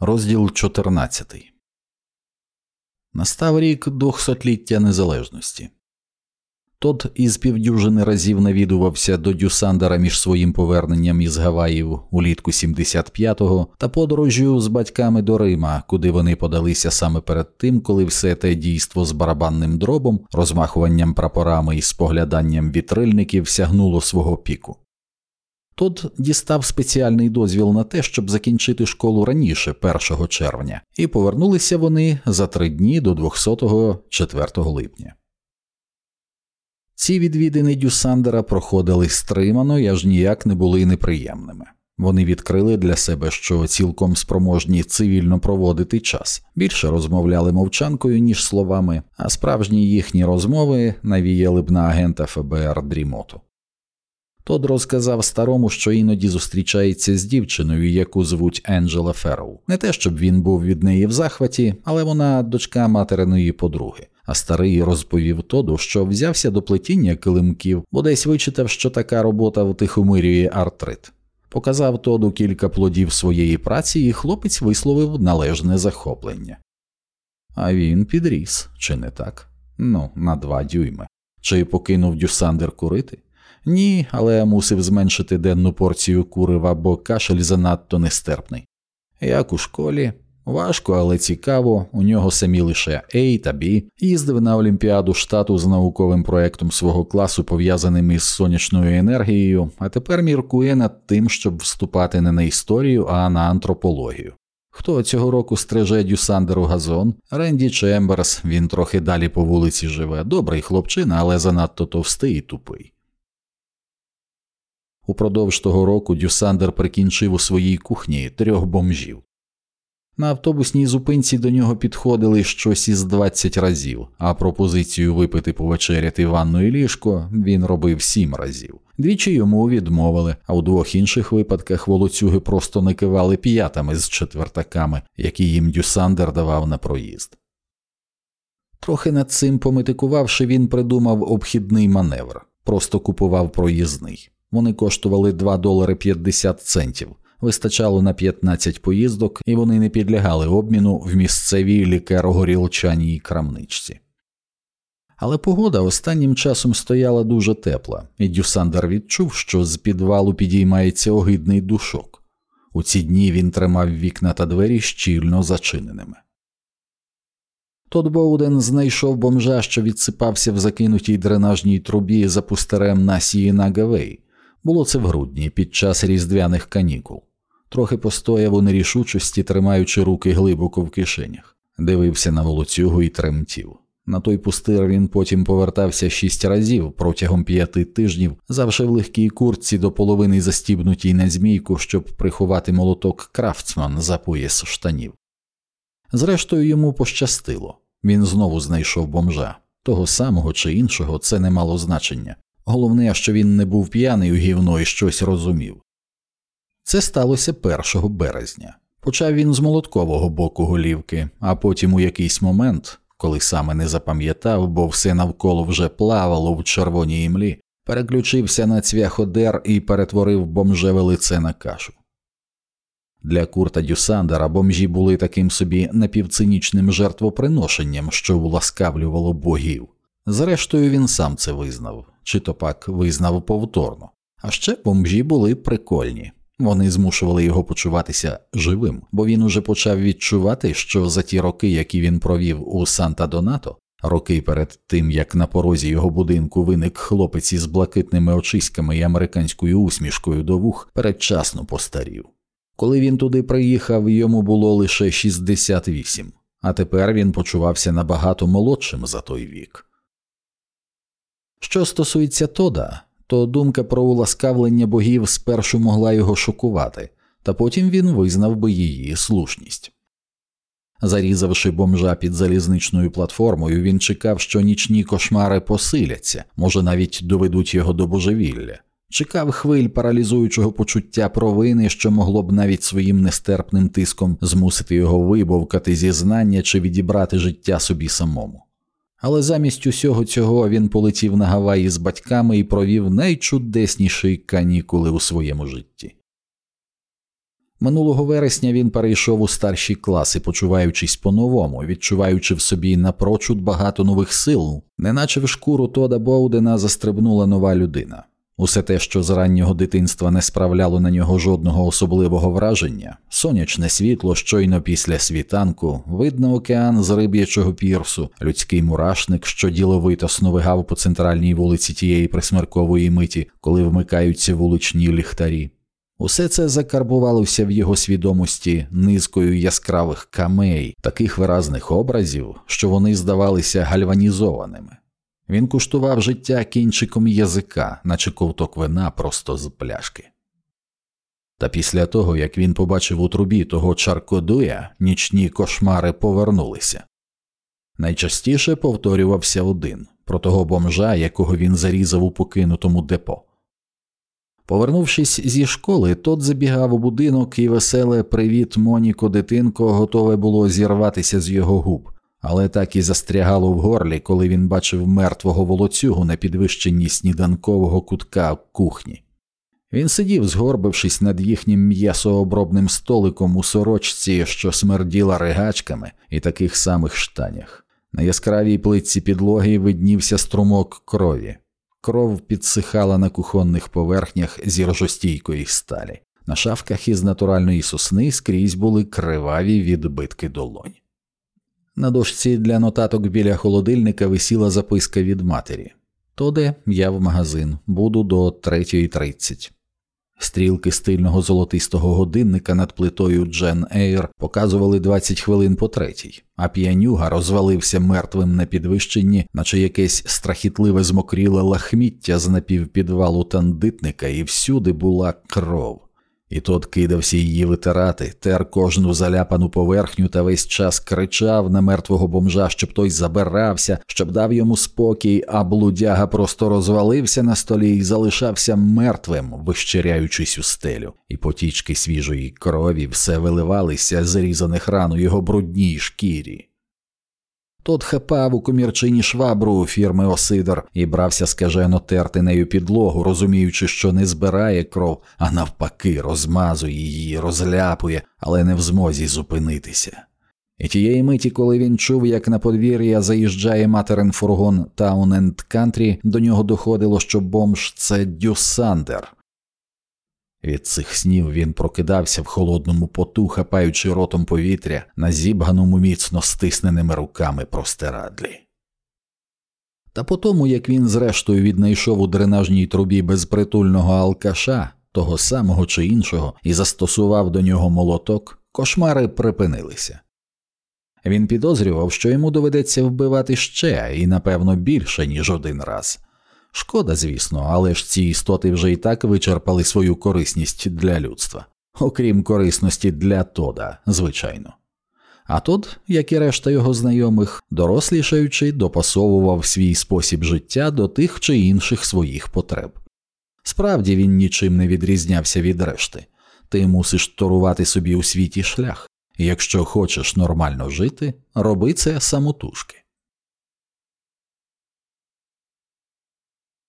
Розділ 14 Настав рік двохсотліття незалежності. Тот із півдюжини разів навідувався до Дюсандера між своїм поверненням із Гаваїв улітку 75-го та подорожю з батьками до Рима, куди вони подалися саме перед тим, коли все те дійство з барабанним дробом, розмахуванням прапорами і спогляданням вітрильників сягнуло свого піку. Тот дістав спеціальний дозвіл на те, щоб закінчити школу раніше 1 червня, і повернулися вони за три дні до 200-го 4 липня. Ці відвідини Дюсандера проходили стримано і аж ніяк не були неприємними. Вони відкрили для себе, що цілком спроможні цивільно проводити час, більше розмовляли мовчанкою, ніж словами, а справжні їхні розмови навіяли б на агента ФБР Дрімоту. Тод розказав старому, що іноді зустрічається з дівчиною, яку звуть Енджела Ферроу. Не те, щоб він був від неї в захваті, але вона дочка материної подруги. А старий розповів Тоду, що взявся до плетіння килимків, бо десь вичитав, що така робота втихомирює артрит. Показав Тоду кілька плодів своєї праці, і хлопець висловив належне захоплення. А він підріс, чи не так? Ну, на два дюйми. Чи покинув Дюсандер курити? Ні, але мусив зменшити денну порцію курива, бо кашель занадто нестерпний. Як у школі, важко, але цікаво, у нього самі лише A та B, їздив на Олімпіаду штату з науковим проектом свого класу, пов'язаним із сонячною енергією, а тепер міркує над тим, щоб вступати не на історію, а на антропологію. Хто цього року стриже Дюсандеру газон? Ренді Чемберс, він трохи далі по вулиці живе, добрий хлопчина, але занадто товстий і тупий. Упродовж того року Дюсандер прикінчив у своїй кухні трьох бомжів. На автобусній зупинці до нього підходили щось із 20 разів, а пропозицію випити повечеряти ванну і ліжко він робив сім разів. Двічі йому відмовили, а у двох інших випадках волоцюги просто не кивали п'ятами з четвертаками, які їм Дюсандер давав на проїзд. Трохи над цим пометикувавши, він придумав обхідний маневр, просто купував проїзний. Вони коштували 2 долари 50 центів, вистачало на 15 поїздок, і вони не підлягали обміну в місцевій лікаро-горілчаній крамничці. Але погода останнім часом стояла дуже тепла, і Дюсандер відчув, що з підвалу підіймається огидний душок. У ці дні він тримав вікна та двері щільно зачиненими. Тот Боуден знайшов бомжа, що відсипався в закинутій дренажній трубі за пустарем на Сієнагавей. Було це в грудні під час різдвяних канікул. Трохи постояв у нерішучості, тримаючи руки глибоко в кишенях, дивився на волоцюгу і тремтів. На той пустир він потім повертався шість разів протягом п'яти тижнів, завше в легкій куртці до половини застібнутій на змійку, щоб приховати молоток крафтсман за пояс штанів. Зрештою, йому пощастило він знову знайшов бомжа того самого чи іншого це не мало значення. Головне, що він не був п'яний у гівно і щось розумів. Це сталося 1 березня. Почав він з молоткового боку голівки, а потім у якийсь момент, коли саме не запам'ятав, бо все навколо вже плавало в червоній імлі, переключився на цвяходер і перетворив бомжеве лице на кашу. Для Курта Дюсандера бомжі були таким собі напівцинічним жертвоприношенням, що уласкавлювало богів. Зрештою, він сам це визнав, чи то пак визнав повторно. А ще бомжі були прикольні. Вони змушували його почуватися живим, бо він уже почав відчувати, що за ті роки, які він провів у Санта Донато, роки перед тим як на порозі його будинку виник хлопець із блакитними очиськами і американською усмішкою до вух, передчасно постарів. Коли він туди приїхав, йому було лише 68, а тепер він почувався набагато молодшим за той вік. Що стосується Тода, то думка про уласкавлення богів спершу могла його шокувати, та потім він визнав би її слушність. Зарізавши бомжа під залізничною платформою, він чекав, що нічні кошмари посиляться, може навіть доведуть його до божевілля, чекав хвиль паралізуючого почуття провини, що могло б навіть своїм нестерпним тиском змусити його вибовкати зізнання чи відібрати життя собі самому але замість усього цього він полетів на Гаваї з батьками і провів найчудесніші канікули у своєму житті. Минулого вересня він перейшов у старші класи, почуваючись по-новому, відчуваючи в собі напрочуд багато нових сил, неначе в шкуру Тода Боудена застрибнула нова людина. Усе те, що з раннього дитинства не справляло на нього жодного особливого враження, сонячне світло щойно після світанку, видно океан з риб'ячого пірсу, людський мурашник, що діловито сновигав по центральній вулиці тієї присмеркової миті, коли вмикаються вуличні ліхтарі. Усе це закарбувалося в його свідомості низкою яскравих камей, таких виразних образів, що вони здавалися гальванізованими. Він куштував життя кінчиком язика, наче ковток вина просто з пляшки. Та після того, як він побачив у трубі того чаркодуя, нічні кошмари повернулися. Найчастіше повторювався один про того бомжа, якого він зарізав у покинутому депо. Повернувшись зі школи, тот забігав у будинок і веселе привіт, Моніко, дитинко, готове було зірватися з його губ, але так і застрягало в горлі, коли він бачив мертвого волоцюгу на підвищенні сніданкового кутка кухні. Він сидів, згорбившись над їхнім м'ясообробним столиком у сорочці, що смерділа ригачками, і таких самих штанях. На яскравій плитці підлоги виднівся струмок крові. Кров підсихала на кухонних поверхнях зі ржостійкої сталі. На шафках із натуральної сосни скрізь були криваві відбитки долонь. На дошці для нотаток біля холодильника висіла записка від матері Тоде я в магазин, буду до 3.30. Стрілки стильного золотистого годинника над плитою Джен Ейр показували 20 хвилин по третій, а п'янюга розвалився мертвим на підвищенні, наче якесь страхітливе змокріле лахміття з напівпідвалу тандитника, і всюди була кров. І тот кидався її витирати, тер кожну заляпану поверхню та весь час кричав на мертвого бомжа, щоб той забирався, щоб дав йому спокій, а блудяга просто розвалився на столі і залишався мертвим, вищиряючись у стелю, і потічки свіжої крові все виливалися з різаних ран у його брудній шкірі. Тот хапав у комірчині швабру фірми Осидор і брався скажено терти нею підлогу, розуміючи, що не збирає кров, а навпаки, розмазує її, розляпує, але не в змозі зупинитися. І тієї миті, коли він чув, як на подвір'я заїжджає материн фургон Таун енд Кантрі, до нього доходило, що бомж це Дюсандер. Від цих снів він прокидався в холодному поту, хапаючи ротом повітря на зібганому міцно стисненими руками простирадлі. Та по тому, як він зрештою віднайшов у дренажній трубі безпритульного алкаша, того самого чи іншого, і застосував до нього молоток, кошмари припинилися. Він підозрював, що йому доведеться вбивати ще і, напевно, більше, ніж один раз. Шкода, звісно, але ж ці істоти вже і так вичерпали свою корисність для людства, окрім корисності для Тода, звичайно. А Тод, як і решта його знайомих, дорослішаючи, допасовував свій спосіб життя до тих чи інших своїх потреб. Справді він нічим не відрізнявся від решти, ти мусиш торувати собі у світі шлях, і якщо хочеш нормально жити, роби це самотужки.